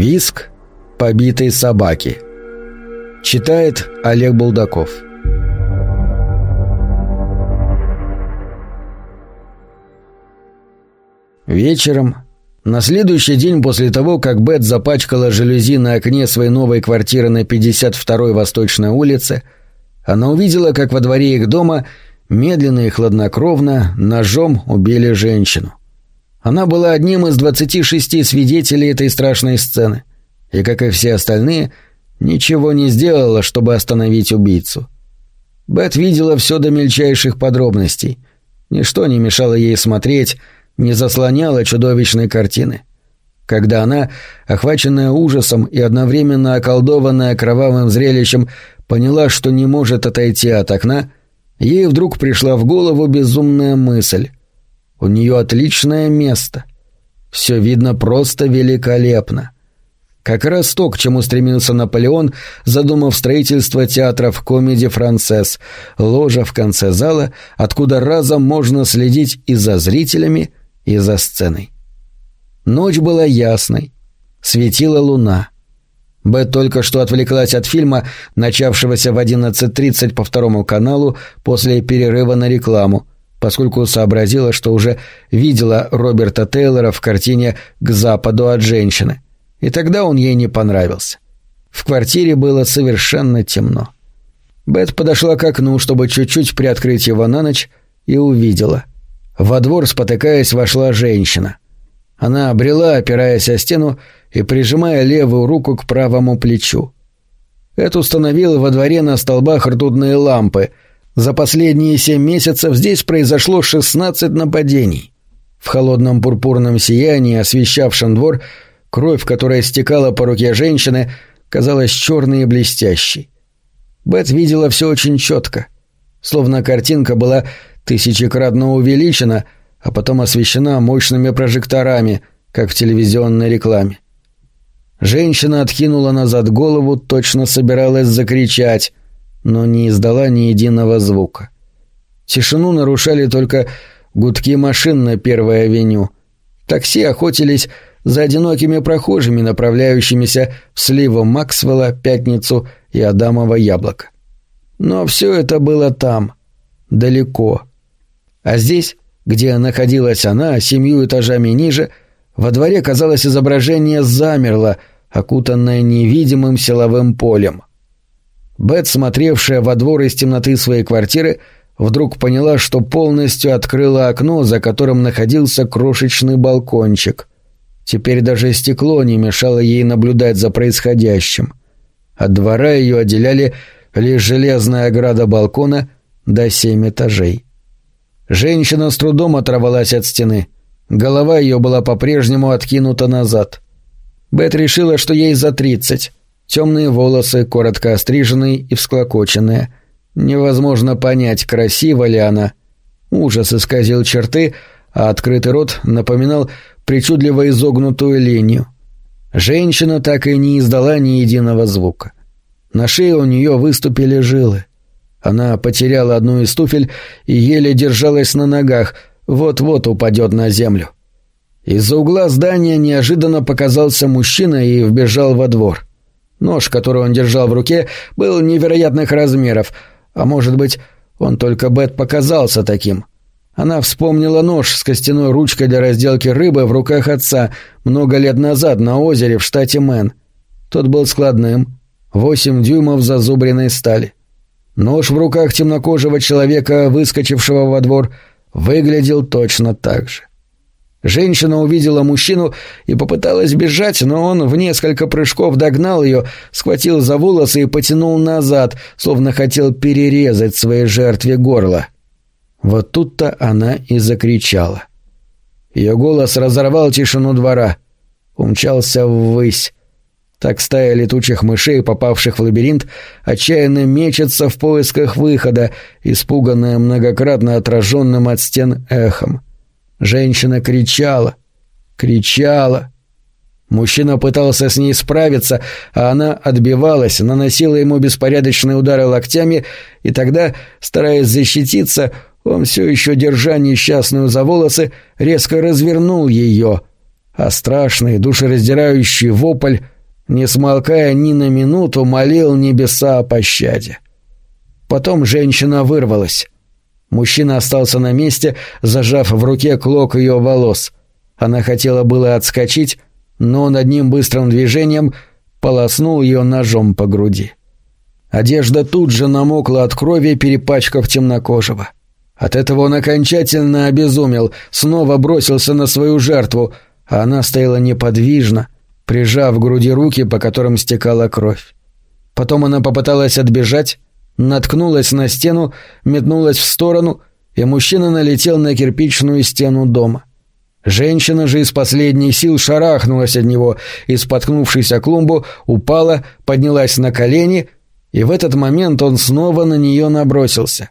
Виск побитой собаки. Читает Олег Булдаков. Вечером, на следующий день после того, как Бет запачкала жалюзи на окне своей новой квартиры на 52-й Восточной улице, она увидела, как во дворе их дома медленно и хладнокровно ножом убили женщину. Она была одним из 26 свидетелей этой страшной сцены, и, как и все остальные, ничего не сделала, чтобы остановить убийцу. Бет видела все до мельчайших подробностей. Ничто не мешало ей смотреть, не заслоняло чудовищной картины. Когда она, охваченная ужасом и одновременно околдованная кровавым зрелищем, поняла, что не может отойти от окна, ей вдруг пришла в голову безумная мысль. У нее отличное место. Все видно просто великолепно. Как раз то, к чему стремился Наполеон, задумав строительство театра в комедии «Францесс», ложа в конце зала, откуда разом можно следить и за зрителями, и за сценой. Ночь была ясной. Светила луна. Бет только что отвлеклась от фильма, начавшегося в 11.30 по второму каналу после перерыва на рекламу, поскольку сообразила, что уже видела Роберта Тейлора в картине «К западу от женщины». И тогда он ей не понравился. В квартире было совершенно темно. Бет подошла к окну, чтобы чуть-чуть приоткрыть его на ночь, и увидела. Во двор, спотыкаясь, вошла женщина. Она обрела, опираясь о стену и прижимая левую руку к правому плечу. Эд установил во дворе на столбах ртутные лампы — за последние семь месяцев здесь произошло шестнадцать нападений. В холодном пурпурном сиянии, освещавшем двор, кровь, которая стекала по руке женщины, казалась черной и блестящей. Бет видела все очень четко, словно картинка была тысячекратно увеличена, а потом освещена мощными прожекторами, как в телевизионной рекламе. Женщина откинула назад голову, точно собиралась закричать, но не издала ни единого звука. Тишину нарушали только гудки машин на Первой авеню. Такси охотились за одинокими прохожими, направляющимися в сливу Максвелла, Пятницу и Адамово яблоко. Но все это было там, далеко. А здесь, где находилась она, семью этажами ниже, во дворе, казалось, изображение замерло, окутанное невидимым силовым полем. Бет, смотревшая во двор из темноты своей квартиры, вдруг поняла, что полностью открыла окно, за которым находился крошечный балкончик. Теперь даже стекло не мешало ей наблюдать за происходящим. От двора ее отделяли лишь железная ограда балкона до семь этажей. Женщина с трудом оторвалась от стены. Голова ее была по-прежнему откинута назад. Бет решила, что ей за тридцать. Темные волосы, коротко остриженные и всклокоченные. Невозможно понять, красива ли она. Ужас исказил черты, а открытый рот напоминал причудливо изогнутую линию. Женщина так и не издала ни единого звука. На шее у нее выступили жилы. Она потеряла одну из туфель и еле держалась на ногах, вот-вот упадет на землю. Из-за угла здания неожиданно показался мужчина и вбежал во двор. Нож, который он держал в руке, был невероятных размеров, а может быть, он только Бет показался таким. Она вспомнила нож с костяной ручкой для разделки рыбы в руках отца много лет назад на озере в штате Мэн. Тот был складным, восемь дюймов зазубренной стали. Нож в руках темнокожего человека, выскочившего во двор, выглядел точно так же. Женщина увидела мужчину и попыталась бежать, но он в несколько прыжков догнал ее, схватил за волосы и потянул назад, словно хотел перерезать своей жертве горло. Вот тут-то она и закричала. Ее голос разорвал тишину двора. Умчался ввысь. Так стая летучих мышей, попавших в лабиринт, отчаянно мечется в поисках выхода, испуганная многократно отраженным от стен эхом. Женщина кричала, кричала. Мужчина пытался с ней справиться, а она отбивалась, наносила ему беспорядочные удары локтями, и тогда, стараясь защититься, он все еще, держа несчастную за волосы, резко развернул ее, а страшный, душераздирающий вопль не смолкая ни на минуту, молил небеса о пощаде. Потом женщина вырвалась. Мужчина остался на месте, зажав в руке клок ее волос. Она хотела было отскочить, но он одним быстрым движением полоснул ее ножом по груди. Одежда тут же намокла от крови, перепачкав темнокожего. От этого он окончательно обезумел, снова бросился на свою жертву, а она стояла неподвижно, прижав к груди руки, по которым стекала кровь. Потом она попыталась отбежать, наткнулась на стену, метнулась в сторону, и мужчина налетел на кирпичную стену дома. Женщина же из последних сил шарахнулась от него и, споткнувшись о клумбу, упала, поднялась на колени, и в этот момент он снова на нее набросился.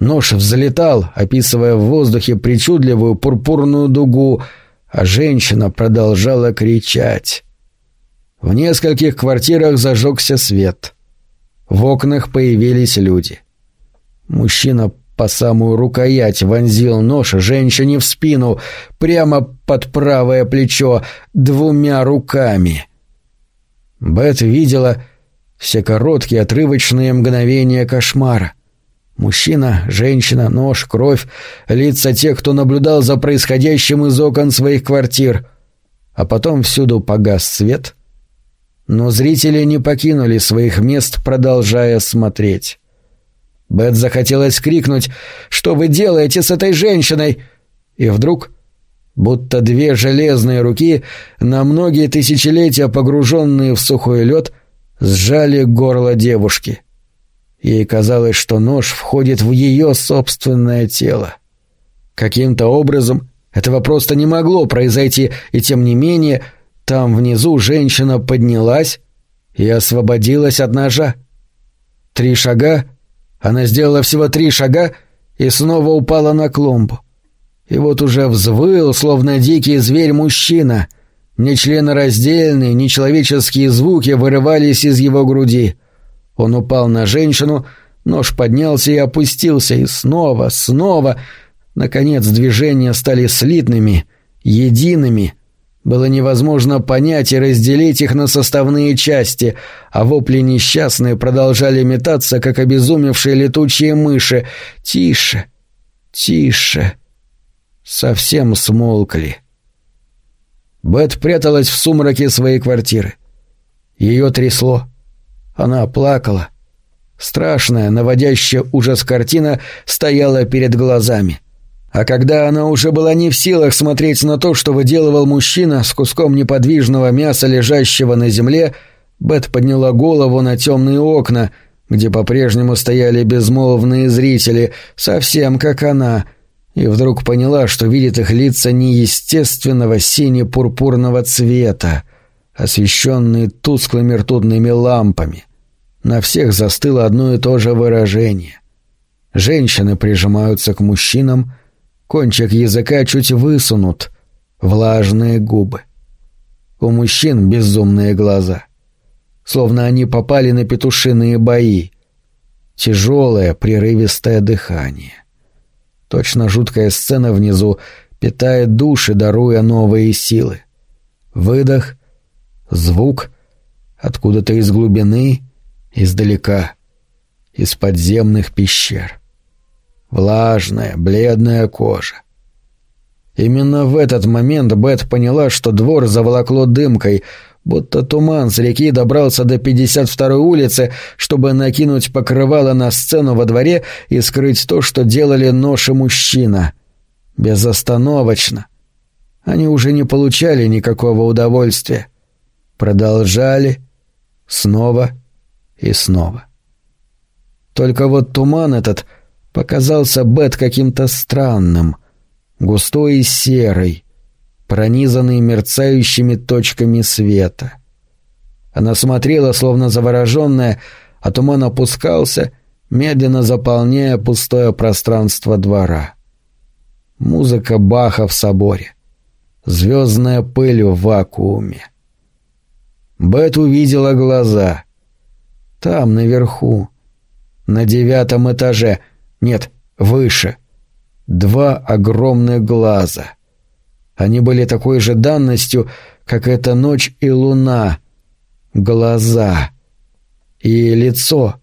Нож взлетал, описывая в воздухе причудливую пурпурную дугу, а женщина продолжала кричать. В нескольких квартирах зажегся свет. В окнах появились люди. Мужчина по самую рукоять вонзил нож женщине в спину, прямо под правое плечо, двумя руками. Бет видела все короткие отрывочные мгновения кошмара. Мужчина, женщина, нож, кровь, лица тех, кто наблюдал за происходящим из окон своих квартир. А потом всюду погас свет, но зрители не покинули своих мест, продолжая смотреть. Бет захотелось крикнуть «Что вы делаете с этой женщиной?» И вдруг, будто две железные руки, на многие тысячелетия погруженные в сухой лед, сжали горло девушки. Ей казалось, что нож входит в ее собственное тело. Каким-то образом этого просто не могло произойти, и тем не менее там внизу женщина поднялась и освободилась от ножа. Три шага — она сделала всего три шага и снова упала на клумбу. И вот уже взвыл, словно дикий зверь, мужчина. Нечленораздельные, нечеловеческие звуки вырывались из его груди. Он упал на женщину, нож поднялся и опустился, и снова, снова... Наконец движения стали слитными, едиными — было невозможно понять и разделить их на составные части, а вопли несчастные продолжали метаться, как обезумевшие летучие мыши. «Тише! Тише!» Совсем смолкли. Бет пряталась в сумраке своей квартиры. Ее трясло. Она плакала. Страшная, наводящая ужас картина стояла перед глазами — а когда она уже была не в силах смотреть на то, что выделывал мужчина с куском неподвижного мяса, лежащего на земле, Бет подняла голову на темные окна, где по-прежнему стояли безмолвные зрители, совсем как она, и вдруг поняла, что видит их лица неестественного сине-пурпурного цвета, освещенные тусклыми ртутными лампами. На всех застыло одно и то же выражение. Женщины прижимаются к мужчинам — Кончик языка чуть высунут, влажные губы. У мужчин безумные глаза. Словно они попали на петушиные бои. Тяжелое, прерывистое дыхание. Точно жуткая сцена внизу питает души, даруя новые силы. Выдох, звук, откуда-то из глубины, издалека, из подземных пещер. Влажная, бледная кожа. Именно в этот момент Бет поняла, что двор заволокло дымкой, будто туман с реки добрался до 52-й улицы, чтобы накинуть покрывало на сцену во дворе и скрыть то, что делали нож мужчина. Безостановочно. Они уже не получали никакого удовольствия. Продолжали снова и снова. Только вот туман этот — показался Бет каким-то странным, густой и серый, пронизанный мерцающими точками света. Она смотрела, словно завороженная, а туман опускался, медленно заполняя пустое пространство двора. Музыка Баха в соборе. Звездная пыль в вакууме. Бет увидела глаза. Там, наверху, на девятом этаже — нет, выше. Два огромных глаза. Они были такой же данностью, как эта ночь и луна. Глаза. И лицо.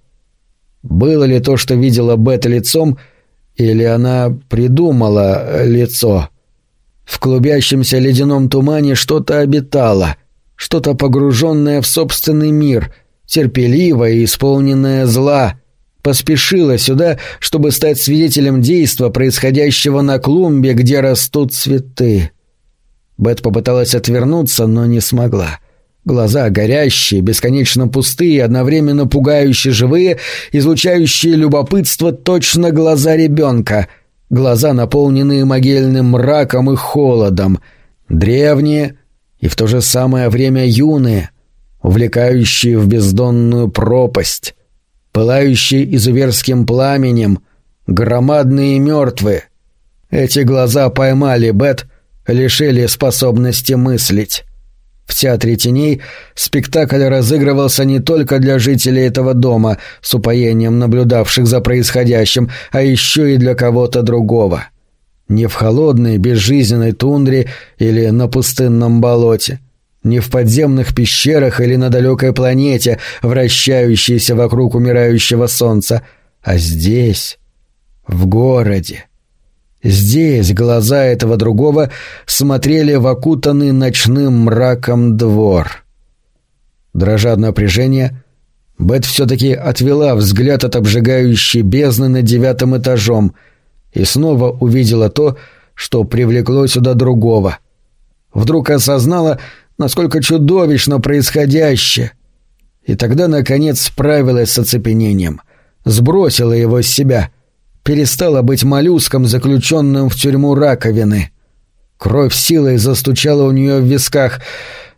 Было ли то, что видела Бет лицом, или она придумала лицо? В клубящемся ледяном тумане что-то обитало, что-то погруженное в собственный мир, терпеливое и исполненное зла — поспешила сюда, чтобы стать свидетелем действа, происходящего на клумбе, где растут цветы. Бет попыталась отвернуться, но не смогла. Глаза горящие, бесконечно пустые, одновременно пугающие живые, излучающие любопытство точно глаза ребенка. Глаза, наполненные могильным мраком и холодом. Древние и в то же самое время юные, увлекающие в бездонную пропасть пылающие изуверским пламенем, громадные мертвые. Эти глаза поймали Бет, лишили способности мыслить. В театре теней спектакль разыгрывался не только для жителей этого дома, с упоением наблюдавших за происходящим, а еще и для кого-то другого. Не в холодной, безжизненной тундре или на пустынном болоте — не в подземных пещерах или на далекой планете, вращающейся вокруг умирающего солнца, а здесь, в городе. Здесь глаза этого другого смотрели в окутанный ночным мраком двор. Дрожа от напряжения, Бет все-таки отвела взгляд от обжигающей бездны над девятым этажом и снова увидела то, что привлекло сюда другого. Вдруг осознала, насколько чудовищно происходящее. И тогда, наконец, справилась с оцепенением, сбросила его с себя, перестала быть моллюском, заключенным в тюрьму раковины. Кровь силой застучала у нее в висках.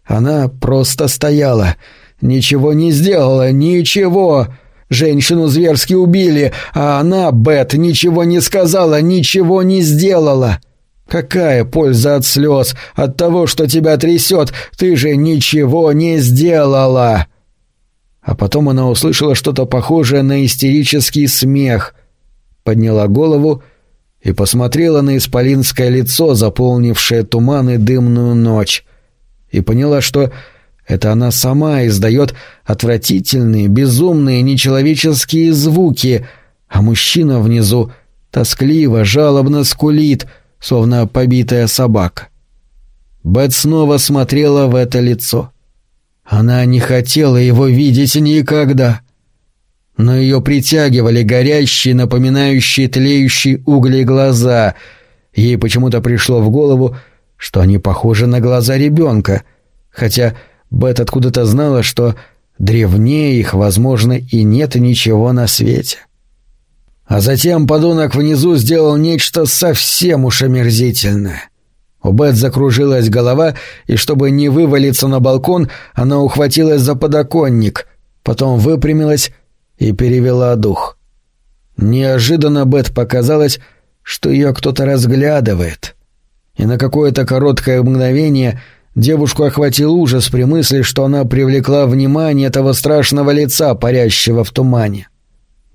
Она просто стояла, ничего не сделала, ничего. Женщину зверски убили, а она, Бет, ничего не сказала, ничего не сделала. — Какая польза от слез, от того, что тебя трясет? Ты же ничего не сделала!» А потом она услышала что-то похожее на истерический смех, подняла голову и посмотрела на исполинское лицо, заполнившее туман и дымную ночь, и поняла, что это она сама издает отвратительные, безумные, нечеловеческие звуки, а мужчина внизу тоскливо, жалобно скулит — словно побитая собака. Бет снова смотрела в это лицо. Она не хотела его видеть никогда. Но ее притягивали горящие, напоминающие тлеющие угли глаза. Ей почему-то пришло в голову, что они похожи на глаза ребенка, хотя Бет откуда-то знала, что древнее их, возможно, и нет ничего на свете. — а затем подонок внизу сделал нечто совсем уж омерзительное. У Бет закружилась голова, и чтобы не вывалиться на балкон, она ухватилась за подоконник, потом выпрямилась и перевела дух. Неожиданно Бет показалось, что ее кто-то разглядывает. И на какое-то короткое мгновение девушку охватил ужас при мысли, что она привлекла внимание этого страшного лица, парящего в тумане. —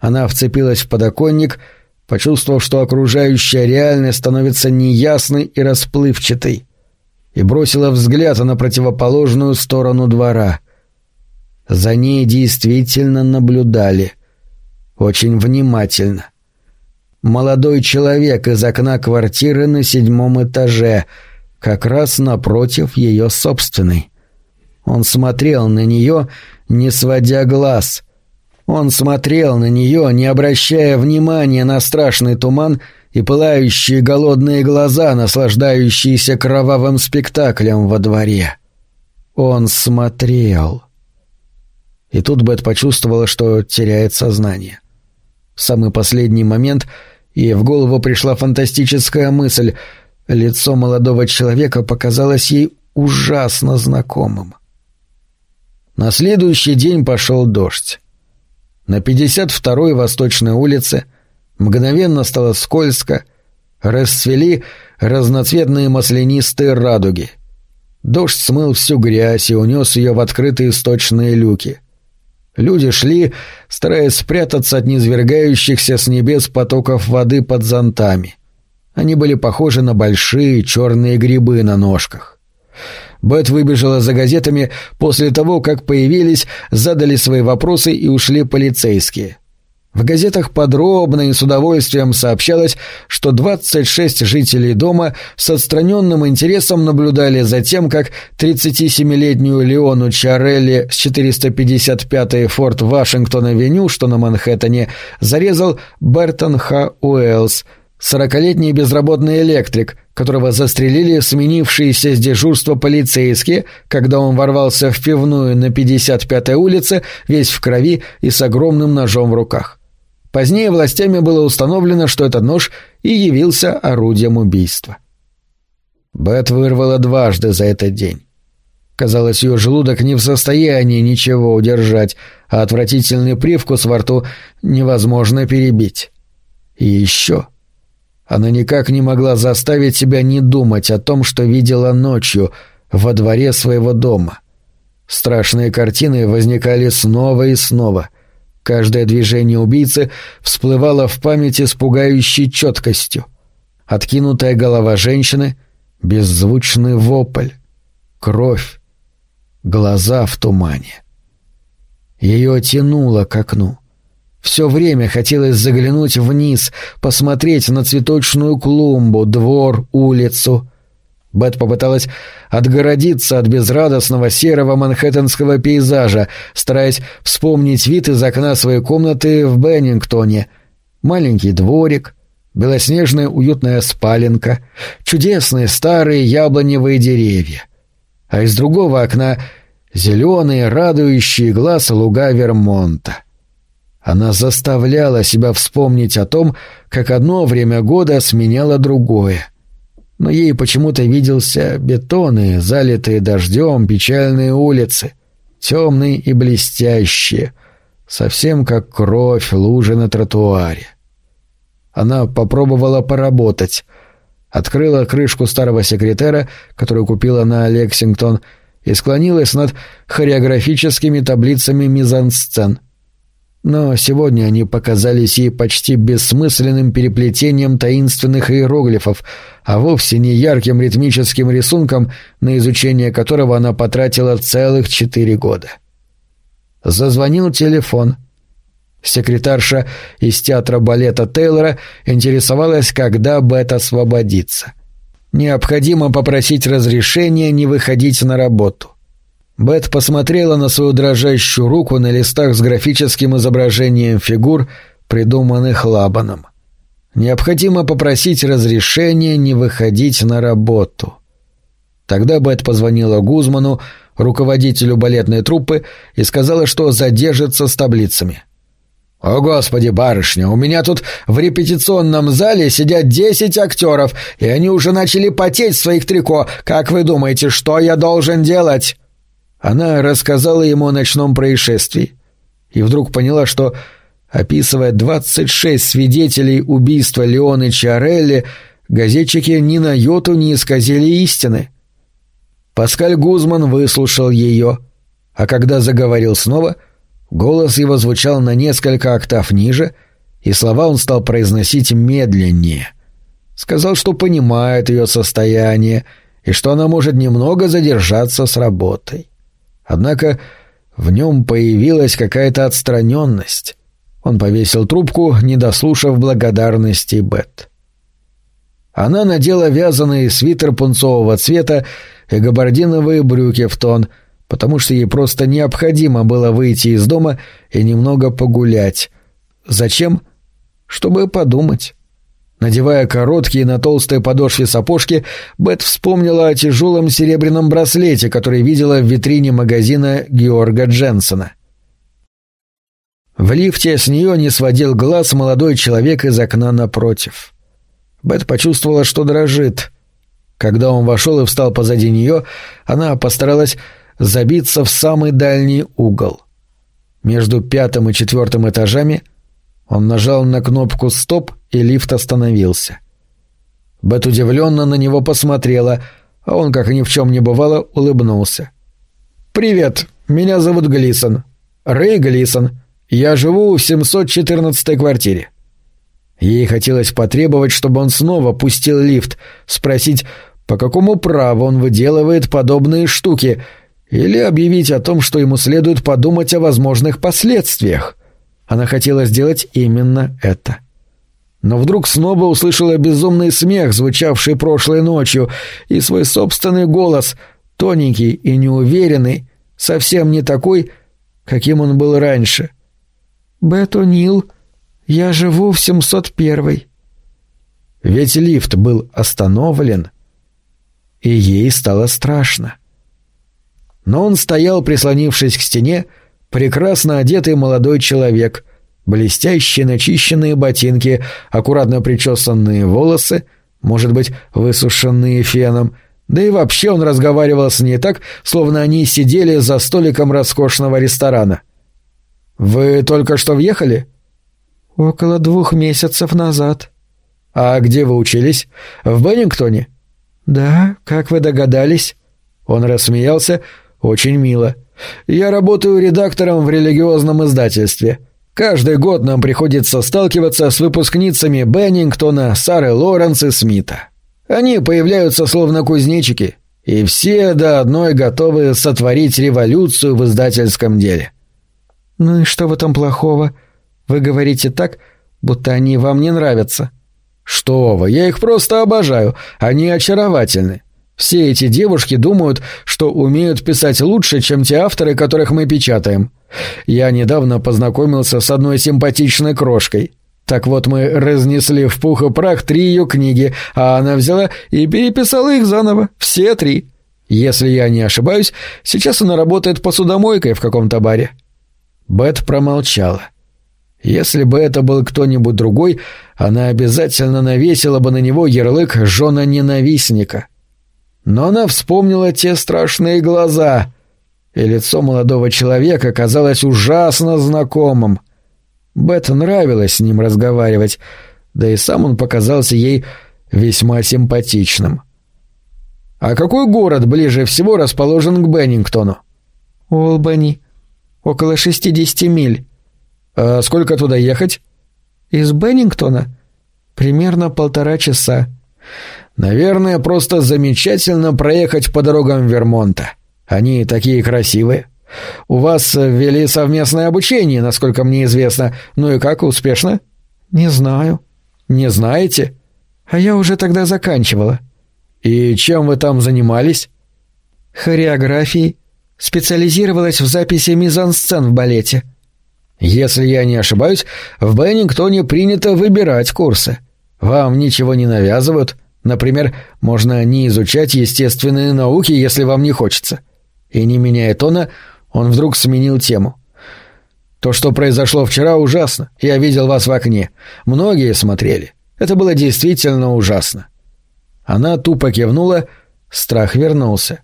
она вцепилась в подоконник, почувствовав, что окружающая реальность становится неясной и расплывчатой, и бросила взгляд на противоположную сторону двора. За ней действительно наблюдали. Очень внимательно. Молодой человек из окна квартиры на седьмом этаже, как раз напротив ее собственной. Он смотрел на нее, не сводя глаз — он смотрел на нее, не обращая внимания на страшный туман и пылающие голодные глаза, наслаждающиеся кровавым спектаклем во дворе. Он смотрел. И тут Бет почувствовала, что теряет сознание. В самый последний момент ей в голову пришла фантастическая мысль. Лицо молодого человека показалось ей ужасно знакомым. На следующий день пошел дождь. На 52-й Восточной улице мгновенно стало скользко, расцвели разноцветные маслянистые радуги. Дождь смыл всю грязь и унес ее в открытые сточные люки. Люди шли, стараясь спрятаться от низвергающихся с небес потоков воды под зонтами. Они были похожи на большие черные грибы на ножках. Бет выбежала за газетами после того, как появились, задали свои вопросы и ушли полицейские. В газетах подробно и с удовольствием сообщалось, что 26 жителей дома с отстраненным интересом наблюдали за тем, как 37-летнюю Леону Чарелли с 455-й форт Вашингтон-авеню, что на Манхэттене, зарезал Бертон Х. Уэллс, 40-летний безработный электрик, которого застрелили сменившиеся с дежурства полицейские, когда он ворвался в пивную на 55-й улице, весь в крови и с огромным ножом в руках. Позднее властями было установлено, что этот нож и явился орудием убийства. Бет вырвала дважды за этот день. Казалось, ее желудок не в состоянии ничего удержать, а отвратительный привкус во рту невозможно перебить. И еще... Она никак не могла заставить себя не думать о том, что видела ночью во дворе своего дома. Страшные картины возникали снова и снова — Каждое движение убийцы всплывало в памяти с пугающей четкостью. Откинутая голова женщины, беззвучный вопль, кровь, глаза в тумане. Ее тянуло к окну. Все время хотелось заглянуть вниз, посмотреть на цветочную клумбу, двор, улицу. Бет попыталась отгородиться от безрадостного серого манхэттенского пейзажа, стараясь вспомнить вид из окна своей комнаты в Беннингтоне. Маленький дворик, белоснежная уютная спаленка, чудесные старые яблоневые деревья. А из другого окна зеленые, радующие глаз луга Вермонта. Она заставляла себя вспомнить о том, как одно время года сменяло другое — но ей почему-то виделся бетоны, залитые дождем, печальные улицы, темные и блестящие, совсем как кровь лужи на тротуаре. Она попробовала поработать, открыла крышку старого секретера, которую купила на Лексингтон, и склонилась над хореографическими таблицами мизансцен — но сегодня они показались ей почти бессмысленным переплетением таинственных иероглифов, а вовсе не ярким ритмическим рисунком, на изучение которого она потратила целых четыре года. Зазвонил телефон. Секретарша из театра балета Тейлора интересовалась, когда Бет освободится. Необходимо попросить разрешения не выходить на работу. Бет посмотрела на свою дрожащую руку на листах с графическим изображением фигур, придуманных Лабаном. Необходимо попросить разрешения не выходить на работу. Тогда Бет позвонила Гузману, руководителю балетной труппы, и сказала, что задержится с таблицами. «О, Господи, барышня, у меня тут в репетиционном зале сидят десять актеров, и они уже начали потеть в своих трико. Как вы думаете, что я должен делать?» Она рассказала ему о ночном происшествии и вдруг поняла, что, описывая 26 свидетелей убийства Леоны Чарелли, газетчики ни на йоту не исказили истины. Паскаль Гузман выслушал ее, а когда заговорил снова, голос его звучал на несколько октав ниже, и слова он стал произносить медленнее. Сказал, что понимает ее состояние и что она может немного задержаться с работой. Однако в нем появилась какая-то отстраненность. Он повесил трубку, не дослушав благодарности Бет. Она надела вязаный свитер пунцового цвета и габардиновые брюки в тон, потому что ей просто необходимо было выйти из дома и немного погулять. Зачем? Чтобы подумать. Надевая короткие на толстой подошве сапожки, Бет вспомнила о тяжелом серебряном браслете, который видела в витрине магазина Георга Дженсона. В лифте с нее не сводил глаз молодой человек из окна напротив. Бет почувствовала, что дрожит. Когда он вошел и встал позади нее, она постаралась забиться в самый дальний угол. Между пятым и четвертым этажами он нажал на кнопку «Стоп», и лифт остановился. Бет удивленно на него посмотрела, а он, как ни в чем не бывало, улыбнулся. «Привет, меня зовут Глисон. Рэй Глисон. Я живу в 714-й квартире». Ей хотелось потребовать, чтобы он снова пустил лифт, спросить, по какому праву он выделывает подобные штуки, или объявить о том, что ему следует подумать о возможных последствиях. Она хотела сделать именно это. Но вдруг снова услышала безумный смех, звучавший прошлой ночью, и свой собственный голос, тоненький и неуверенный, совсем не такой, каким он был раньше. «Бет О'Нил, я живу в 701-й». Ведь лифт был остановлен, и ей стало страшно. Но он стоял, прислонившись к стене, прекрасно одетый молодой человек, блестящие начищенные ботинки, аккуратно причесанные волосы, может быть, высушенные феном, да и вообще он разговаривал с ней так, словно они сидели за столиком роскошного ресторана. «Вы только что въехали?» «Около двух месяцев назад». «А где вы учились? В Беннингтоне?» «Да, как вы догадались?» Он рассмеялся, очень мило. «Я работаю редактором в религиозном издательстве. Каждый год нам приходится сталкиваться с выпускницами Беннингтона, Сары Лоренс и Смита. Они появляются словно кузнечики, и все до одной готовы сотворить революцию в издательском деле». «Ну и что в этом плохого? Вы говорите так, будто они вам не нравятся». «Что вы, я их просто обожаю, они очаровательны. Все эти девушки думают, что умеют писать лучше, чем те авторы, которых мы печатаем. Я недавно познакомился с одной симпатичной крошкой. Так вот мы разнесли в пух и прах три ее книги, а она взяла и переписала их заново, все три. Если я не ошибаюсь, сейчас она работает посудомойкой в каком-то баре». Бет промолчала. Если бы это был кто-нибудь другой, она обязательно навесила бы на него ярлык «жена ненавистника». Но она вспомнила те страшные глаза, и лицо молодого человека казалось ужасно знакомым. Бет нравилось с ним разговаривать, да и сам он показался ей весьма симпатичным. «А какой город ближе всего расположен к Беннингтону?» «Олбани. Около шестидесяти миль». «А сколько туда ехать?» «Из Беннингтона? Примерно полтора часа». Наверное, просто замечательно проехать по дорогам Вермонта. Они такие красивые. У вас ввели совместное обучение, насколько мне известно. Ну и как, успешно? Не знаю. Не знаете? А я уже тогда заканчивала. И чем вы там занимались? Хореографией. Специализировалась в записи мизансцен в балете. Если я не ошибаюсь, в Беннингтоне принято выбирать курсы. Вам ничего не навязывают, Например, можно не изучать естественные науки, если вам не хочется. И не меняя тона, он вдруг сменил тему. То, что произошло вчера, ужасно. Я видел вас в окне. Многие смотрели. Это было действительно ужасно. Она тупо кивнула, страх вернулся.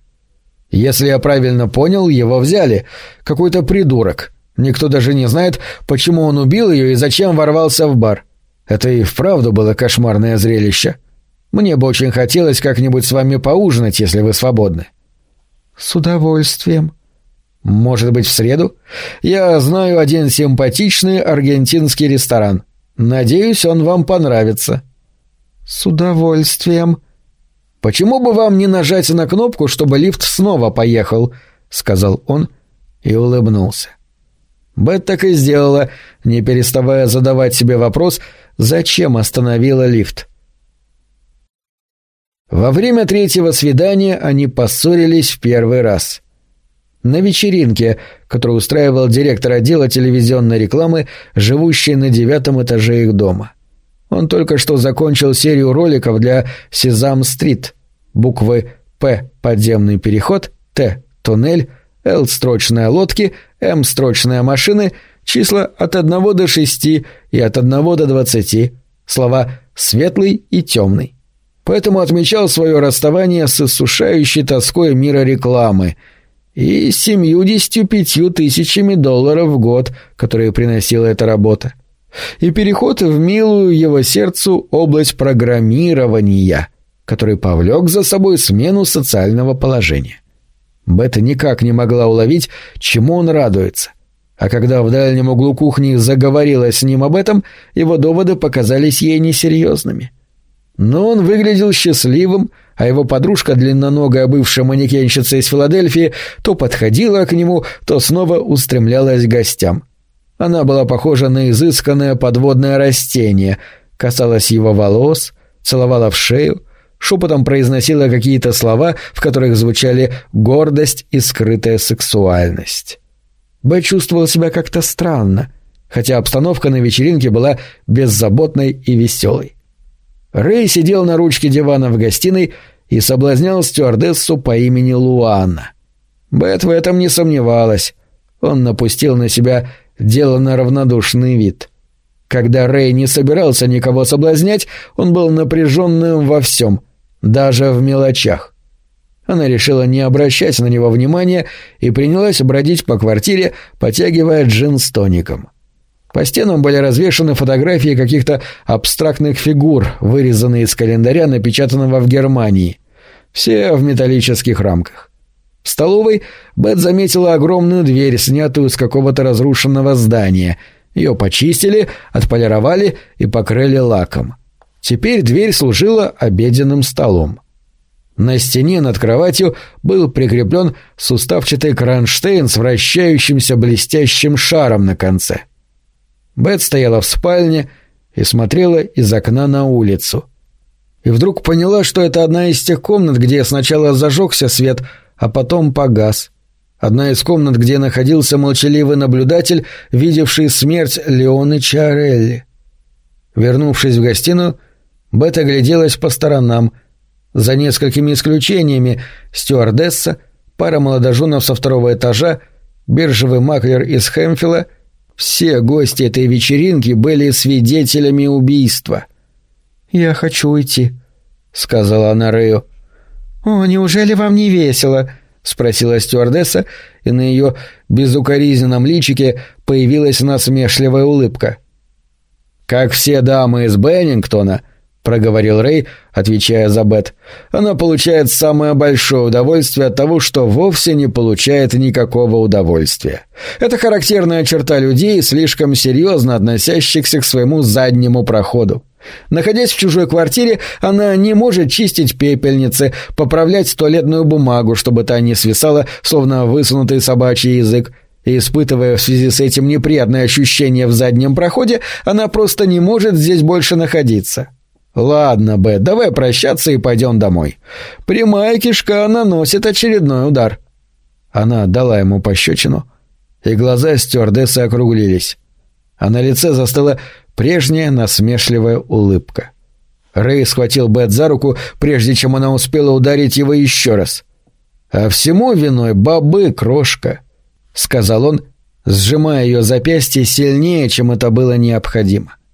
Если я правильно понял, его взяли. Какой-то придурок. Никто даже не знает, почему он убил ее и зачем ворвался в бар. Это и вправду было кошмарное зрелище. — мне бы очень хотелось как-нибудь с вами поужинать, если вы свободны». «С удовольствием». «Может быть, в среду? Я знаю один симпатичный аргентинский ресторан. Надеюсь, он вам понравится». «С удовольствием». «Почему бы вам не нажать на кнопку, чтобы лифт снова поехал?» — сказал он и улыбнулся. Бет так и сделала, не переставая задавать себе вопрос, зачем остановила лифт. Во время третьего свидания они поссорились в первый раз. На вечеринке, которую устраивал директор отдела телевизионной рекламы, живущий на девятом этаже их дома. Он только что закончил серию роликов для «Сезам-стрит». Буквы «П» — подземный переход, «Т» — туннель, «Л» — строчная лодки, «М» — строчная машины, числа от одного до шести и от одного до двадцати, слова «светлый» и «темный» поэтому отмечал свое расставание с иссушающей тоской мира рекламы и семьюдесятью пятью тысячами долларов в год, которые приносила эта работа, и переход в милую его сердцу область программирования, который повлек за собой смену социального положения. Бета никак не могла уловить, чему он радуется. А когда в дальнем углу кухни заговорила с ним об этом, его доводы показались ей несерьезными. Но он выглядел счастливым, а его подружка, длинноногая бывшая манекенщица из Филадельфии, то подходила к нему, то снова устремлялась к гостям. Она была похожа на изысканное подводное растение, касалась его волос, целовала в шею, шепотом произносила какие-то слова, в которых звучали гордость и скрытая сексуальность. Б чувствовал себя как-то странно, хотя обстановка на вечеринке была беззаботной и веселой. Рэй сидел на ручке дивана в гостиной и соблазнял стюардессу по имени Луанна. Бет в этом не сомневалась. Он напустил на себя деланно равнодушный вид. Когда Рэй не собирался никого соблазнять, он был напряженным во всем, даже в мелочах. Она решила не обращать на него внимания и принялась бродить по квартире, потягивая джин с тоником. По стенам были развешаны фотографии каких-то абстрактных фигур, вырезанные из календаря, напечатанного в Германии. Все в металлических рамках. В столовой Бет заметила огромную дверь, снятую с какого-то разрушенного здания. Ее почистили, отполировали и покрыли лаком. Теперь дверь служила обеденным столом. На стене над кроватью был прикреплен суставчатый кронштейн с вращающимся блестящим шаром на конце — Бет стояла в спальне и смотрела из окна на улицу. И вдруг поняла, что это одна из тех комнат, где сначала зажегся свет, а потом погас. Одна из комнат, где находился молчаливый наблюдатель, видевший смерть Леоны Чарелли. Вернувшись в гостиную, Бет огляделась по сторонам. За несколькими исключениями стюардесса, пара молодоженов со второго этажа, биржевый маклер из Хэмфилла — все гости этой вечеринки были свидетелями убийства. «Я хочу уйти», — сказала она Рэю. «О, неужели вам не весело?» — спросила стюардесса, и на ее безукоризненном личике появилась насмешливая улыбка. «Как все дамы из Беннингтона», проговорил Рэй, отвечая за Бет. Она получает самое большое удовольствие от того, что вовсе не получает никакого удовольствия. Это характерная черта людей, слишком серьезно относящихся к своему заднему проходу. Находясь в чужой квартире, она не может чистить пепельницы, поправлять туалетную бумагу, чтобы та не свисала, словно высунутый собачий язык, и испытывая в связи с этим неприятное ощущение в заднем проходе, она просто не может здесь больше находиться. «Ладно, Бет, давай прощаться и пойдем домой. Прямая кишка наносит очередной удар». Она дала ему пощечину, и глаза стюардессы округлились. А на лице застыла прежняя насмешливая улыбка. Рэй схватил Бет за руку, прежде чем она успела ударить его еще раз. «А всему виной бобы, крошка», — сказал он, сжимая ее запястье сильнее, чем это было необходимо. —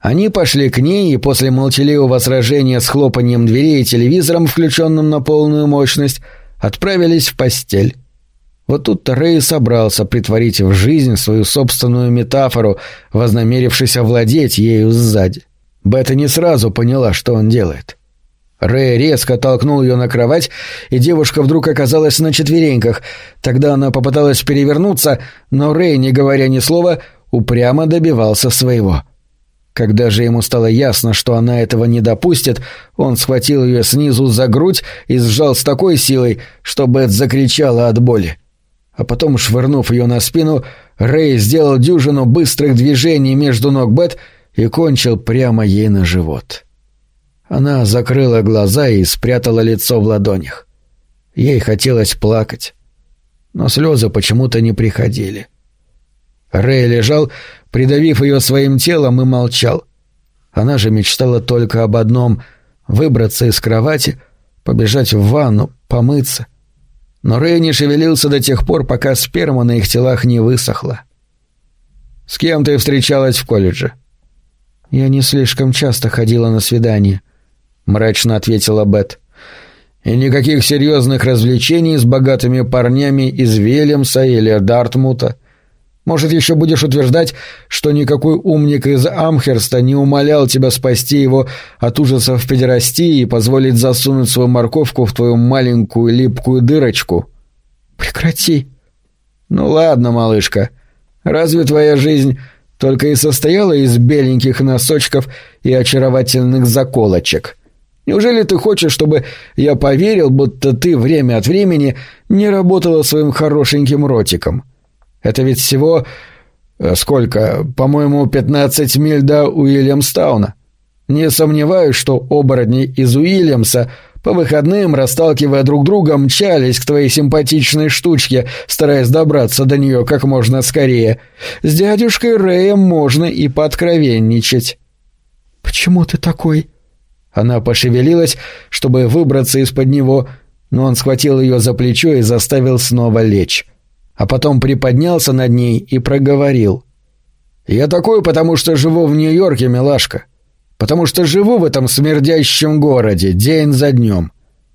они пошли к ней и после молчаливого сражения с хлопанием дверей и телевизором, включенным на полную мощность, отправились в постель. Вот тут-то Рэй собрался притворить в жизнь свою собственную метафору, вознамерившись овладеть ею сзади. Бета не сразу поняла, что он делает. Рэй резко толкнул ее на кровать, и девушка вдруг оказалась на четвереньках. Тогда она попыталась перевернуться, но Рэй, не говоря ни слова, упрямо добивался своего — когда же ему стало ясно, что она этого не допустит, он схватил ее снизу за грудь и сжал с такой силой, что Бет закричала от боли. А потом, швырнув ее на спину, Рэй сделал дюжину быстрых движений между ног Бет и кончил прямо ей на живот. Она закрыла глаза и спрятала лицо в ладонях. Ей хотелось плакать, но слезы почему-то не приходили. Рэй лежал, придавив ее своим телом, и молчал. Она же мечтала только об одном — выбраться из кровати, побежать в ванну, помыться. Но Рэй не шевелился до тех пор, пока сперма на их телах не высохла. «С кем ты встречалась в колледже?» «Я не слишком часто ходила на свидания», — мрачно ответила Бет. «И никаких серьезных развлечений с богатыми парнями из Вильямса или Дартмута?» Может, еще будешь утверждать, что никакой умник из Амхерста не умолял тебя спасти его от ужасов педерастии и позволить засунуть свою морковку в твою маленькую липкую дырочку? Прекрати. Ну ладно, малышка. Разве твоя жизнь только и состояла из беленьких носочков и очаровательных заколочек? Неужели ты хочешь, чтобы я поверил, будто ты время от времени не работала своим хорошеньким ротиком? Это ведь всего... Э, сколько? По-моему, пятнадцать миль до Уильямстауна. Не сомневаюсь, что оборотни из Уильямса по выходным, расталкивая друг друга, мчались к твоей симпатичной штучке, стараясь добраться до нее как можно скорее. С дядюшкой Рэем можно и пооткровенничать. «Почему ты такой?» Она пошевелилась, чтобы выбраться из-под него, но он схватил ее за плечо и заставил снова лечь. А потом приподнялся над ней и проговорил. «Я такой, потому что живу в Нью-Йорке, милашка потому что живу в этом смердящем городе день за днем,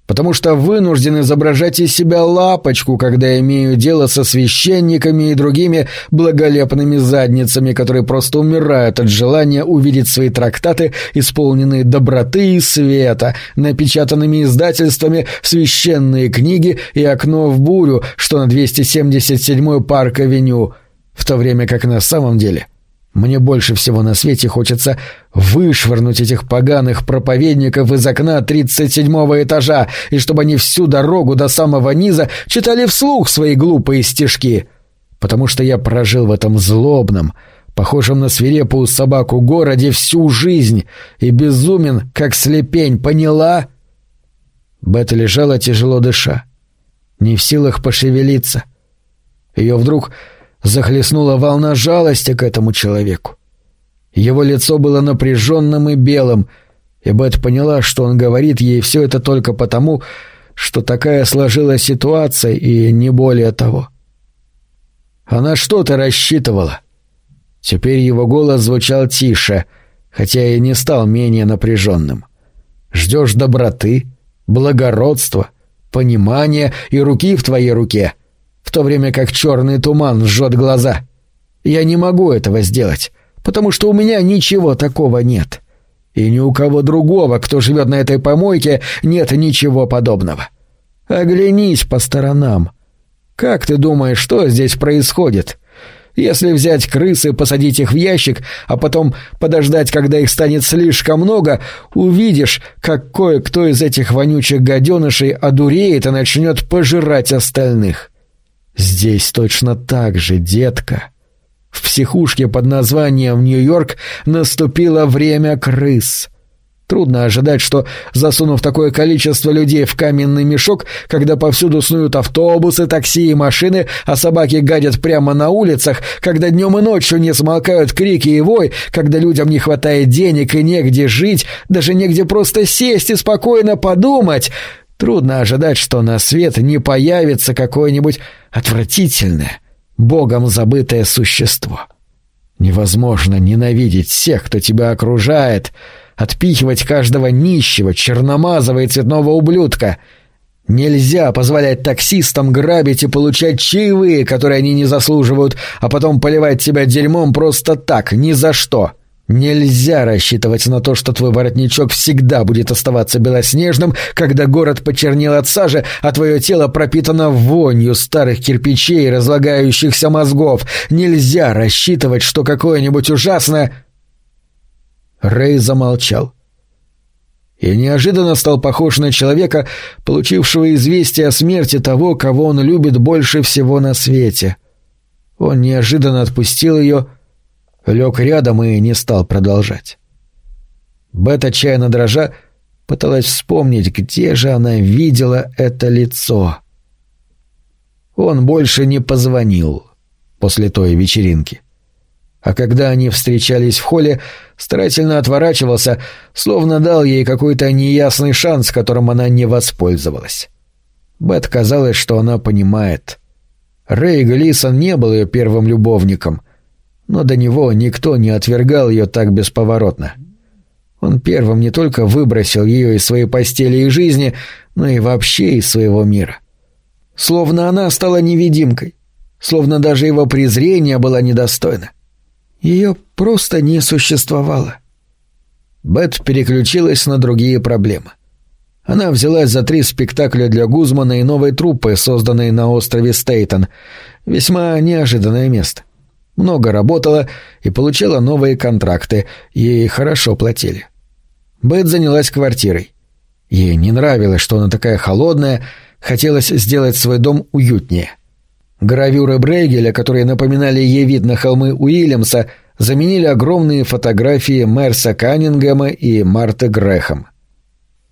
потому что вынужден изображать из себя лапочку, когда имею дело со священниками и другими благолепными задницами, которые просто умирают от желания увидеть свои трактаты, исполненные доброты и света, напечатанными издательствами священные книги и окно в бурю, что на 277-й парк-авеню, в то время как на самом деле — мне больше всего на свете хочется вышвырнуть этих поганых проповедников из окна тридцать седьмого этажа, и чтобы они всю дорогу до самого низа читали вслух свои глупые стишки. Потому что я прожил в этом злобном, похожем на свирепую собаку городе всю жизнь и безумен, как слепень, поняла? Бета лежала тяжело дыша, не в силах пошевелиться. Ее вдруг захлестнула волна жалости к этому человеку. Его лицо было напряженным и белым, и Бет поняла, что он говорит ей все это только потому, что такая сложилась ситуация и не более того. Она что-то рассчитывала. Теперь его голос звучал тише, хотя и не стал менее напряженным. «Ждешь доброты, благородства, понимания и руки в твоей руке — в то время как черный туман жжет глаза. Я не могу этого сделать, потому что у меня ничего такого нет. И ни у кого другого, кто живет на этой помойке, нет ничего подобного. Оглянись по сторонам. Как ты думаешь, что здесь происходит?» Если взять крысы, посадить их в ящик, а потом подождать, когда их станет слишком много, увидишь, как кое-кто из этих вонючих гаденышей одуреет и начнет пожирать остальных. Здесь точно так же, детка. В психушке под названием Нью-Йорк наступило время крыс. Трудно ожидать, что, засунув такое количество людей в каменный мешок, когда повсюду снуют автобусы, такси и машины, а собаки гадят прямо на улицах, когда днем и ночью не смолкают крики и вой, когда людям не хватает денег и негде жить, даже негде просто сесть и спокойно подумать, Трудно ожидать, что на свет не появится какое-нибудь отвратительное, богом забытое существо. Невозможно ненавидеть всех, кто тебя окружает, отпихивать каждого нищего, черномазого и цветного ублюдка. Нельзя позволять таксистам грабить и получать чаевые, которые они не заслуживают, а потом поливать тебя дерьмом просто так, ни за что. — Нельзя рассчитывать на то, что твой воротничок всегда будет оставаться белоснежным, когда город почернел от сажи, а твое тело пропитано вонью старых кирпичей и разлагающихся мозгов. Нельзя рассчитывать, что какое-нибудь ужасное... Рэй замолчал. И неожиданно стал похож на человека, получившего известие о смерти того, кого он любит больше всего на свете. Он неожиданно отпустил ее лег рядом и не стал продолжать. Бет, отчаянно дрожа, пыталась вспомнить, где же она видела это лицо. Он больше не позвонил после той вечеринки. А когда они встречались в холле, старательно отворачивался, словно дал ей какой-то неясный шанс, которым она не воспользовалась. Бет казалось, что она понимает. Рэй Глисон не был ее первым любовником — но до него никто не отвергал ее так бесповоротно. Он первым не только выбросил ее из своей постели и жизни, но и вообще из своего мира. Словно она стала невидимкой, словно даже его презрение было недостойно. Ее просто не существовало. Бет переключилась на другие проблемы. Она взялась за три спектакля для Гузмана и новой труппы, созданной на острове Стейтон. Весьма неожиданное место. — много работала и получала новые контракты, ей хорошо платили. Бет занялась квартирой. Ей не нравилось, что она такая холодная, хотелось сделать свой дом уютнее. Гравюры Брейгеля, которые напоминали ей вид на холмы Уильямса, заменили огромные фотографии Мерса Каннингема и Марты Грэхэм.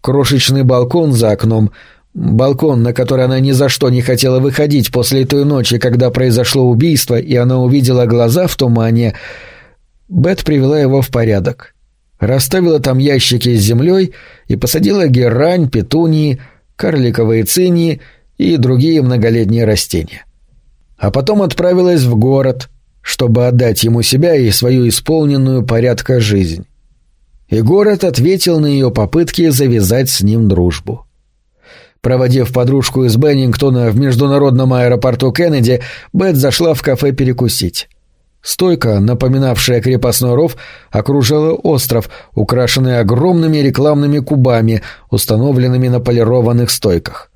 Крошечный балкон за окном, балкон, на который она ни за что не хотела выходить после той ночи, когда произошло убийство, и она увидела глаза в тумане, Бет привела его в порядок. Расставила там ящики с землей и посадила герань, петунии, карликовые цинии и другие многолетние растения. А потом отправилась в город, чтобы отдать ему себя и свою исполненную порядка жизнь. И город ответил на ее попытки завязать с ним дружбу. Проводив подружку из Беннингтона в международном аэропорту Кеннеди, Бет зашла в кафе перекусить. Стойка, напоминавшая крепостной ров, окружала остров, украшенный огромными рекламными кубами, установленными на полированных стойках.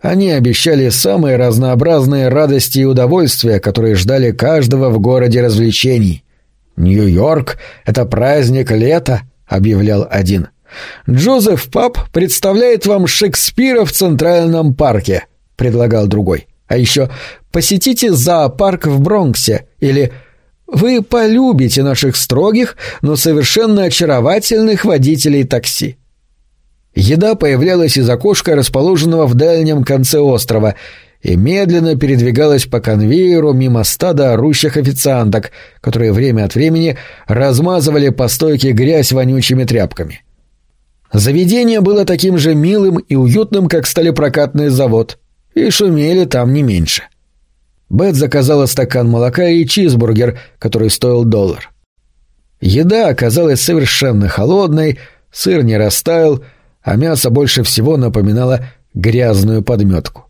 Они обещали самые разнообразные радости и удовольствия, которые ждали каждого в городе развлечений. «Нью-Йорк — это праздник лета», — объявлял один. «Джозеф Пап представляет вам Шекспира в Центральном парке», — предлагал другой. «А еще посетите зоопарк в Бронксе» или «Вы полюбите наших строгих, но совершенно очаровательных водителей такси». Еда появлялась из окошка, расположенного в дальнем конце острова, и медленно передвигалась по конвейеру мимо стада орущих официанток, которые время от времени размазывали по стойке грязь вонючими тряпками. Заведение было таким же милым и уютным, как сталепрокатный завод, и шумели там не меньше. Бет заказала стакан молока и чизбургер, который стоил доллар. Еда оказалась совершенно холодной, сыр не растаял, а мясо больше всего напоминало грязную подметку.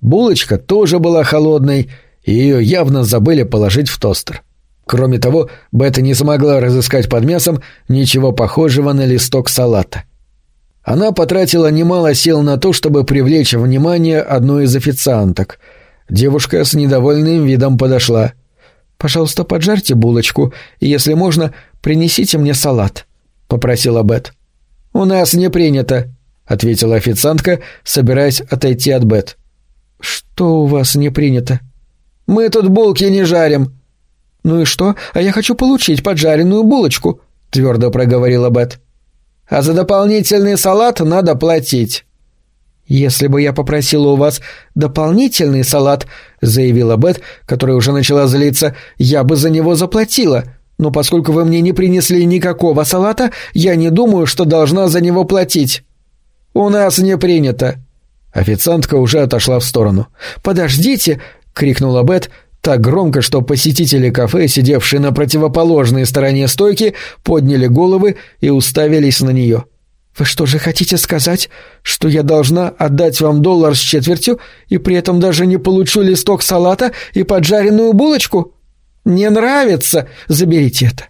Булочка тоже была холодной, и ее явно забыли положить в тостер. Кроме того, Бета не смогла разыскать под мясом ничего похожего на листок салата. Она потратила немало сил на то, чтобы привлечь внимание одной из официанток. Девушка с недовольным видом подошла. «Пожалуйста, поджарьте булочку, и, если можно, принесите мне салат», — попросила Бет. «У нас не принято», — ответила официантка, собираясь отойти от Бет. «Что у вас не принято?» «Мы тут булки не жарим». «Ну и что? А я хочу получить поджаренную булочку», — твердо проговорила Бет. «А за дополнительный салат надо платить». «Если бы я попросила у вас дополнительный салат», — заявила Бет, которая уже начала злиться, — «я бы за него заплатила. Но поскольку вы мне не принесли никакого салата, я не думаю, что должна за него платить». «У нас не принято», Официантка уже отошла в сторону. «Подождите!» — крикнула Бет так громко, что посетители кафе, сидевшие на противоположной стороне стойки, подняли головы и уставились на нее. «Вы что же хотите сказать, что я должна отдать вам доллар с четвертью и при этом даже не получу листок салата и поджаренную булочку? Не нравится? Заберите это.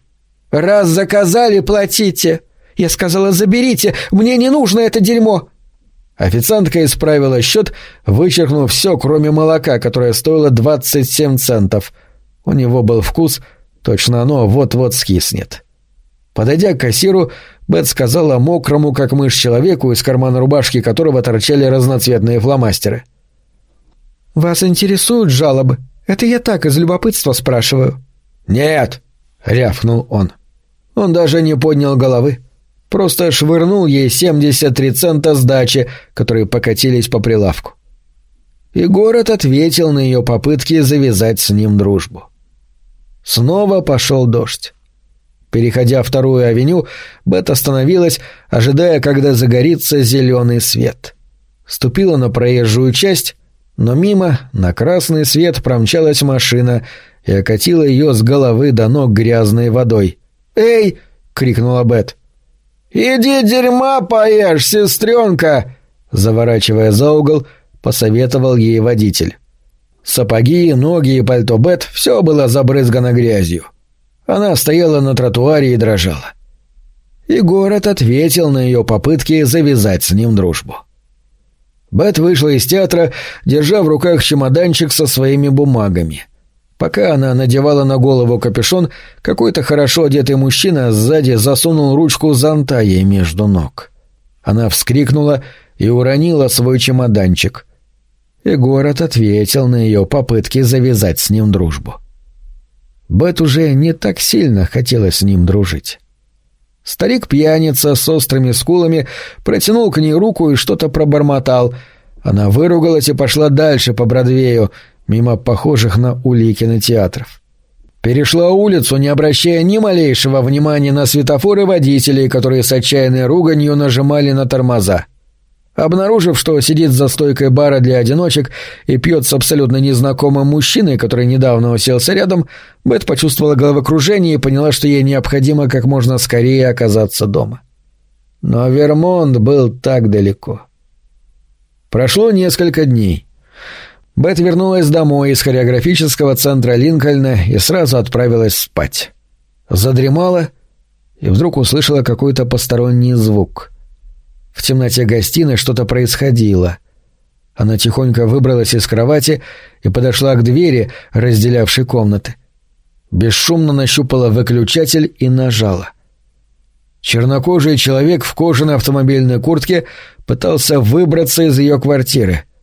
Раз заказали, платите. Я сказала, заберите, мне не нужно это дерьмо. Официантка исправила счет, вычеркнув все, кроме молока, которое стоило 27 центов. У него был вкус, точно оно вот-вот скиснет. Подойдя к кассиру, Бет сказала мокрому, как мышь, человеку, из кармана рубашки которого торчали разноцветные фломастеры. «Вас интересуют жалобы? Это я так из любопытства спрашиваю». «Нет!» — рявкнул он. Он даже не поднял головы просто швырнул ей 73 цента сдачи, которые покатились по прилавку. И город ответил на ее попытки завязать с ним дружбу. Снова пошел дождь. Переходя вторую авеню, Бет остановилась, ожидая, когда загорится зеленый свет. Ступила на проезжую часть, но мимо на красный свет промчалась машина и окатила ее с головы до ног грязной водой. «Эй!» — крикнула Бет. «Иди дерьма поешь, сестренка!» Заворачивая за угол, посоветовал ей водитель. Сапоги, ноги и пальто Бет — все было забрызгано грязью. Она стояла на тротуаре и дрожала. И город ответил на ее попытки завязать с ним дружбу. Бет вышла из театра, держа в руках чемоданчик со своими бумагами — Пока она надевала на голову капюшон, какой-то хорошо одетый мужчина сзади засунул ручку зонта ей между ног. Она вскрикнула и уронила свой чемоданчик. И город ответил на ее попытки завязать с ним дружбу. Бет уже не так сильно хотела с ним дружить. Старик-пьяница с острыми скулами протянул к ней руку и что-то пробормотал. Она выругалась и пошла дальше по Бродвею, мимо похожих на улей кинотеатров. Перешла улицу, не обращая ни малейшего внимания на светофоры водителей, которые с отчаянной руганью нажимали на тормоза. Обнаружив, что сидит за стойкой бара для одиночек и пьет с абсолютно незнакомым мужчиной, который недавно уселся рядом, Бет почувствовала головокружение и поняла, что ей необходимо как можно скорее оказаться дома. Но Вермонт был так далеко. Прошло несколько дней. Бет вернулась домой из хореографического центра Линкольна и сразу отправилась спать. Задремала и вдруг услышала какой-то посторонний звук. В темноте гостиной что-то происходило. Она тихонько выбралась из кровати и подошла к двери, разделявшей комнаты. Бесшумно нащупала выключатель и нажала. Чернокожий человек в кожаной автомобильной куртке пытался выбраться из ее квартиры —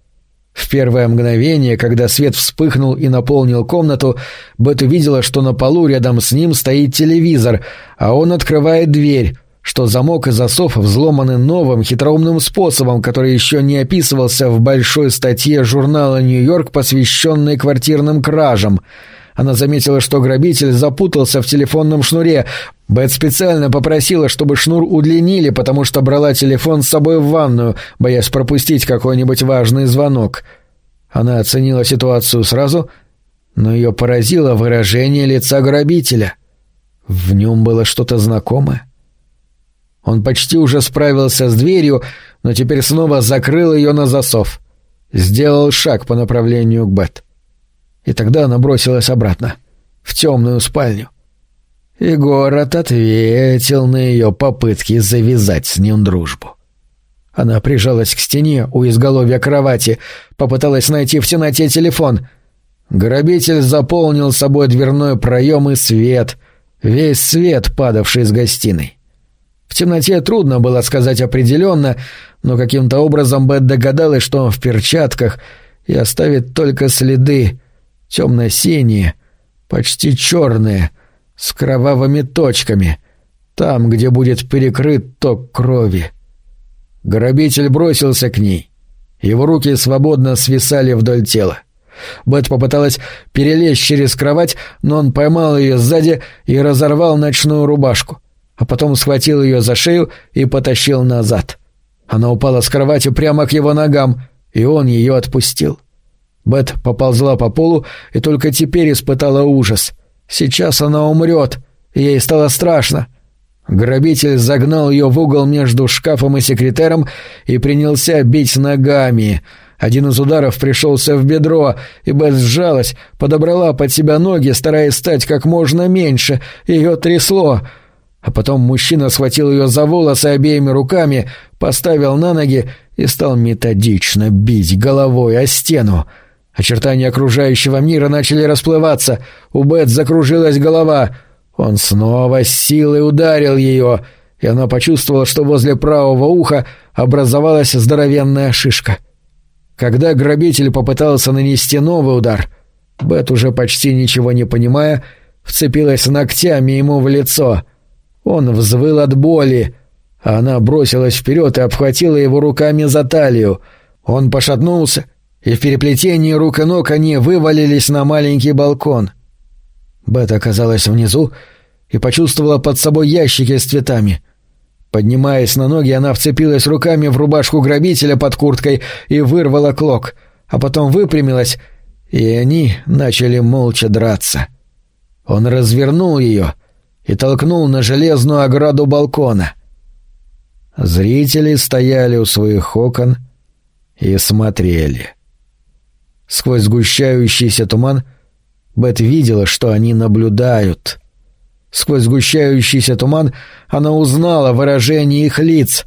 в первое мгновение, когда свет вспыхнул и наполнил комнату, Бет увидела, что на полу рядом с ним стоит телевизор, а он открывает дверь, что замок и засов взломаны новым хитроумным способом, который еще не описывался в большой статье журнала «Нью-Йорк», посвященной квартирным кражам — она заметила, что грабитель запутался в телефонном шнуре. Бет специально попросила, чтобы шнур удлинили, потому что брала телефон с собой в ванную, боясь пропустить какой-нибудь важный звонок. Она оценила ситуацию сразу, но ее поразило выражение лица грабителя. В нем было что-то знакомое. Он почти уже справился с дверью, но теперь снова закрыл ее на засов. Сделал шаг по направлению к Бет. — и тогда она бросилась обратно, в темную спальню. И город ответил на ее попытки завязать с ним дружбу. Она прижалась к стене у изголовья кровати, попыталась найти в темноте телефон. Грабитель заполнил собой дверной проем и свет, весь свет, падавший из гостиной. В темноте трудно было сказать определенно, но каким-то образом Бет догадалась, что он в перчатках и оставит только следы, темно-синие, почти черные, с кровавыми точками, там, где будет перекрыт ток крови. Грабитель бросился к ней. Его руки свободно свисали вдоль тела. Бет попыталась перелезть через кровать, но он поймал ее сзади и разорвал ночную рубашку, а потом схватил ее за шею и потащил назад. Она упала с кровати прямо к его ногам, и он ее отпустил. — Бет поползла по полу и только теперь испытала ужас. Сейчас она умрет, ей стало страшно. Грабитель загнал ее в угол между шкафом и секретером и принялся бить ногами. Один из ударов пришелся в бедро, и Бет сжалась, подобрала под себя ноги, стараясь стать как можно меньше. Ее трясло. А потом мужчина схватил ее за волосы обеими руками, поставил на ноги и стал методично бить головой о стену. Очертания окружающего мира начали расплываться. У Бет закружилась голова. Он снова с силой ударил ее, и она почувствовала, что возле правого уха образовалась здоровенная шишка. Когда грабитель попытался нанести новый удар, Бет, уже почти ничего не понимая, вцепилась ногтями ему в лицо. Он взвыл от боли, а она бросилась вперед и обхватила его руками за талию. Он пошатнулся, и в переплетении рук и ног они вывалились на маленький балкон. Бет оказалась внизу и почувствовала под собой ящики с цветами. Поднимаясь на ноги, она вцепилась руками в рубашку грабителя под курткой и вырвала клок, а потом выпрямилась, и они начали молча драться. Он развернул ее и толкнул на железную ограду балкона. Зрители стояли у своих окон и смотрели. — Сквозь сгущающийся туман Бет видела, что они наблюдают. Сквозь сгущающийся туман она узнала выражение их лиц.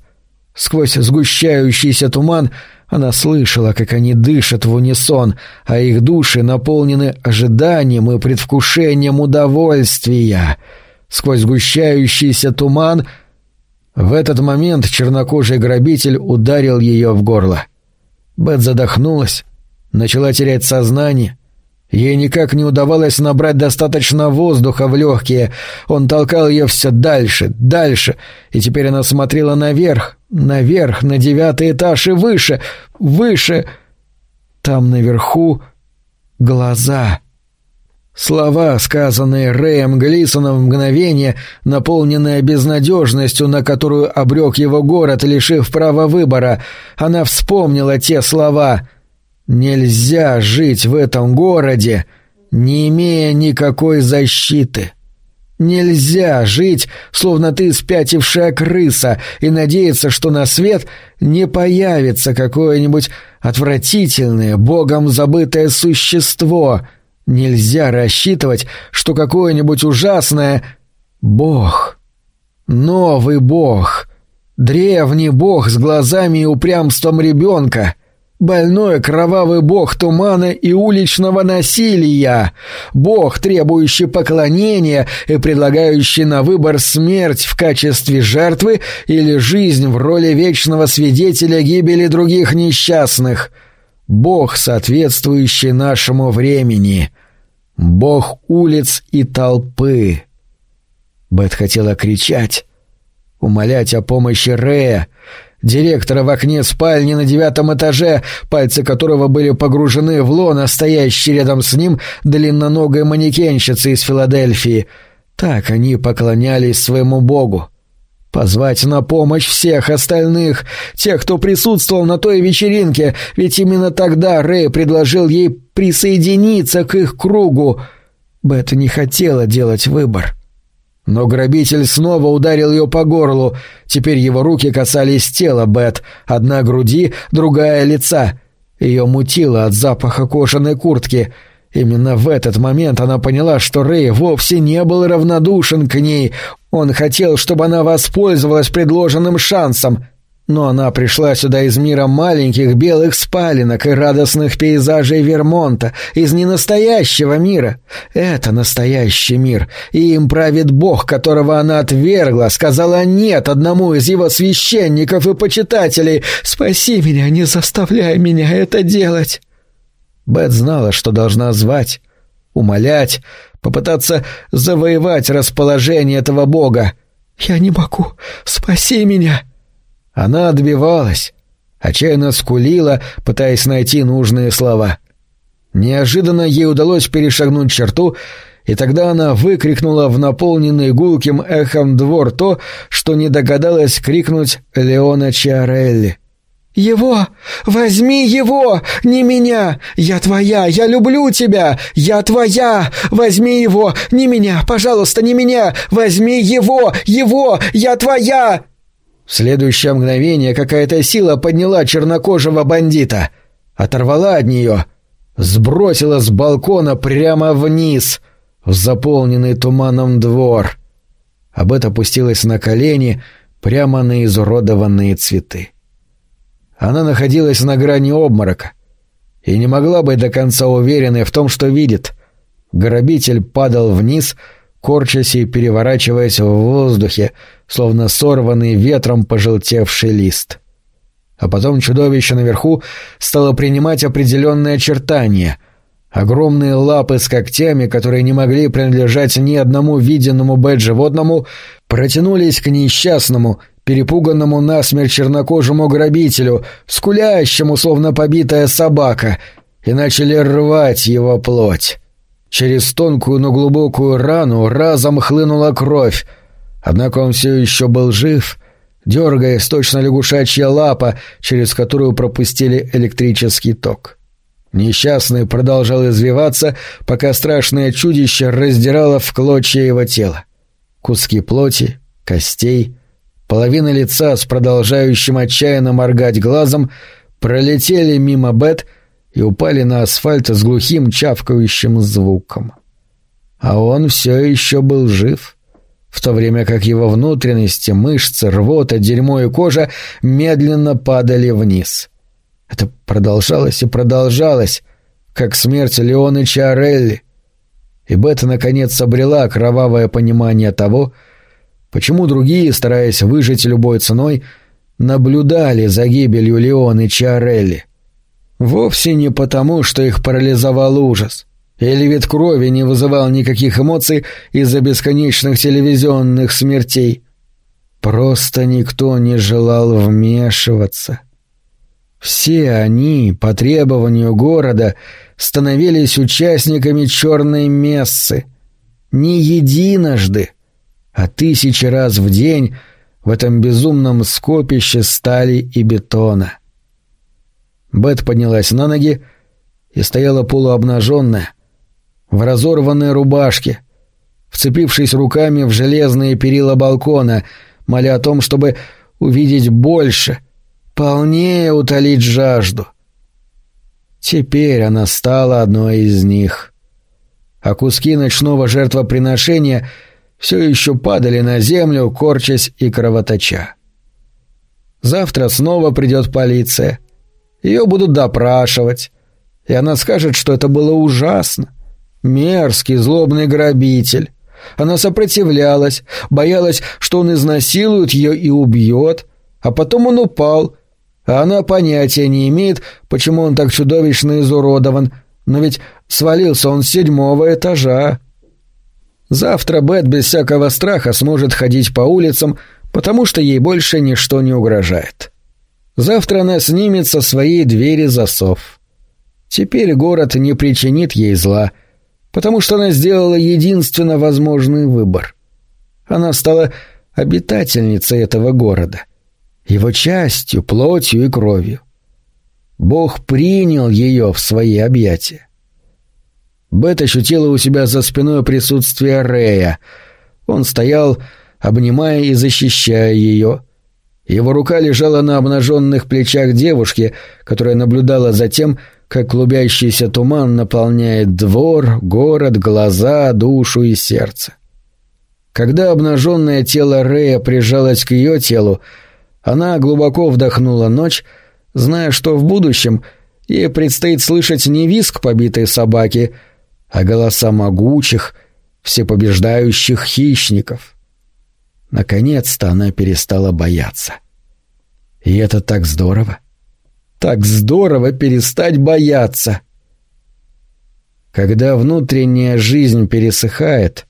Сквозь сгущающийся туман она слышала, как они дышат в унисон, а их души наполнены ожиданием и предвкушением удовольствия. Сквозь сгущающийся туман В этот момент чернокожий грабитель ударил ее в горло. Бет задохнулась, начала терять сознание. Ей никак не удавалось набрать достаточно воздуха в легкие. Он толкал ее все дальше, дальше, и теперь она смотрела наверх, наверх, на девятый этаж и выше, выше. Там наверху глаза. Слова, сказанные Рэем Глисоном в мгновение, наполненные безнадежностью, на которую обрек его город, лишив права выбора. Она вспомнила те слова. «Нельзя жить в этом городе, не имея никакой защиты». Нельзя жить, словно ты спятившая крыса, и надеяться, что на свет не появится какое-нибудь отвратительное, богом забытое существо — Нельзя рассчитывать, что какое-нибудь ужасное... Бог. Новый бог. Древний бог с глазами и упрямством ребенка. Больной кровавый бог тумана и уличного насилия. Бог, требующий поклонения и предлагающий на выбор смерть в качестве жертвы или жизнь в роли вечного свидетеля гибели других несчастных — Бог, соответствующий нашему времени. Бог улиц и толпы. Бет хотела кричать, умолять о помощи Рея, директора в окне спальни на девятом этаже, пальцы которого были погружены в лона, стоящей рядом с ним длинноногой манекенщицы из Филадельфии. Так они поклонялись своему богу. Позвать на помощь всех остальных, тех, кто присутствовал на той вечеринке, ведь именно тогда Рэй предложил ей присоединиться к их кругу. Бет не хотела делать выбор. Но грабитель снова ударил ее по горлу. Теперь его руки касались тела Бет, одна груди, другая лица. Ее мутило от запаха кожаной куртки — Именно в этот момент она поняла, что Рэй вовсе не был равнодушен к ней. Он хотел, чтобы она воспользовалась предложенным шансом. Но она пришла сюда из мира маленьких белых спаленок и радостных пейзажей Вермонта, из ненастоящего мира. Это настоящий мир, и им правит Бог, которого она отвергла, сказала «нет» одному из его священников и почитателей. «Спаси меня, не заставляй меня это делать». Бет знала, что должна звать, умолять, попытаться завоевать расположение этого бога. «Я не могу! Спаси меня!» Она отбивалась, отчаянно скулила, пытаясь найти нужные слова. Неожиданно ей удалось перешагнуть черту, и тогда она выкрикнула в наполненный гулким эхом двор то, что не догадалась крикнуть Леона Чиарелли. «Его! Возьми его! Не меня! Я твоя! Я люблю тебя! Я твоя! Возьми его! Не меня! Пожалуйста, не меня! Возьми его! Его! Я твоя!» В следующее мгновение какая-то сила подняла чернокожего бандита, оторвала от нее, сбросила с балкона прямо вниз, в заполненный туманом двор. Это опустилась на колени прямо на изуродованные цветы. Она находилась на грани обморока и не могла быть до конца уверенной в том, что видит. Грабитель падал вниз, корчась и переворачиваясь в воздухе, словно сорванный ветром пожелтевший лист. А потом чудовище наверху стало принимать определенные очертания. Огромные лапы с когтями, которые не могли принадлежать ни одному виденному бэт-животному, протянулись к несчастному — перепуганному насмерть чернокожему грабителю, скулящему, словно побитая собака, и начали рвать его плоть. Через тонкую, но глубокую рану разом хлынула кровь, однако он все еще был жив, дергаясь точно лягушачья лапа, через которую пропустили электрический ток. Несчастный продолжал извиваться, пока страшное чудище раздирало в клочья его тело. Куски плоти, костей — Половина лица с продолжающим отчаянно моргать глазом пролетели мимо Бет и упали на асфальт с глухим чавкающим звуком. А он все еще был жив, в то время как его внутренности, мышцы, рвота, дерьмо и кожа медленно падали вниз. Это продолжалось и продолжалось, как смерть Леоны Чарелли. И Бет наконец обрела кровавое понимание того, Почему другие, стараясь выжить любой ценой, наблюдали за гибелью Леона и Чиарелли? Вовсе не потому, что их парализовал ужас. Или вид крови не вызывал никаких эмоций из-за бесконечных телевизионных смертей. Просто никто не желал вмешиваться. Все они, по требованию города, становились участниками черной мессы. Не единожды, а тысячи раз в день в этом безумном скопище стали и бетона. Бет поднялась на ноги и стояла полуобнаженная, в разорванной рубашке, вцепившись руками в железные перила балкона, моля о том, чтобы увидеть больше, полнее утолить жажду. Теперь она стала одной из них. А куски ночного жертвоприношения все еще падали на землю, корчась и кровоточа. Завтра снова придет полиция. Ее будут допрашивать. И она скажет, что это было ужасно. Мерзкий, злобный грабитель. Она сопротивлялась, боялась, что он изнасилует ее и убьет, а потом он упал — а она понятия не имеет, почему он так чудовищно изуродован, но ведь свалился он с седьмого этажа. Завтра Бет без всякого страха сможет ходить по улицам, потому что ей больше ничто не угрожает. Завтра она снимет со своей двери засов. Теперь город не причинит ей зла, потому что она сделала единственно возможный выбор. Она стала обитательницей этого города — его частью, плотью и кровью. Бог принял ее в свои объятия. Бет ощутила у себя за спиной присутствие Рея. Он стоял, обнимая и защищая ее. Его рука лежала на обнаженных плечах девушки, которая наблюдала за тем, как клубящийся туман наполняет двор, город, глаза, душу и сердце. Когда обнаженное тело Рея прижалось к ее телу, она глубоко вдохнула ночь, зная, что в будущем ей предстоит слышать не виск побитой собаки, а голоса могучих, всепобеждающих хищников. Наконец-то она перестала бояться. И это так здорово. Так здорово перестать бояться. Когда внутренняя жизнь пересыхает,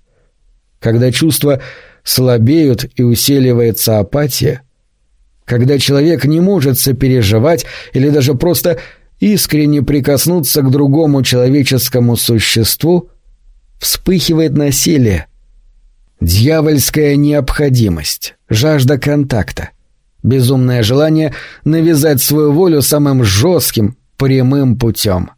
когда чувства слабеют и усиливается апатия, когда человек не может сопереживать или даже просто искренне прикоснуться к другому человеческому существу, вспыхивает насилие. Дьявольская необходимость, жажда контакта, безумное желание навязать свою волю самым жестким, прямым путем.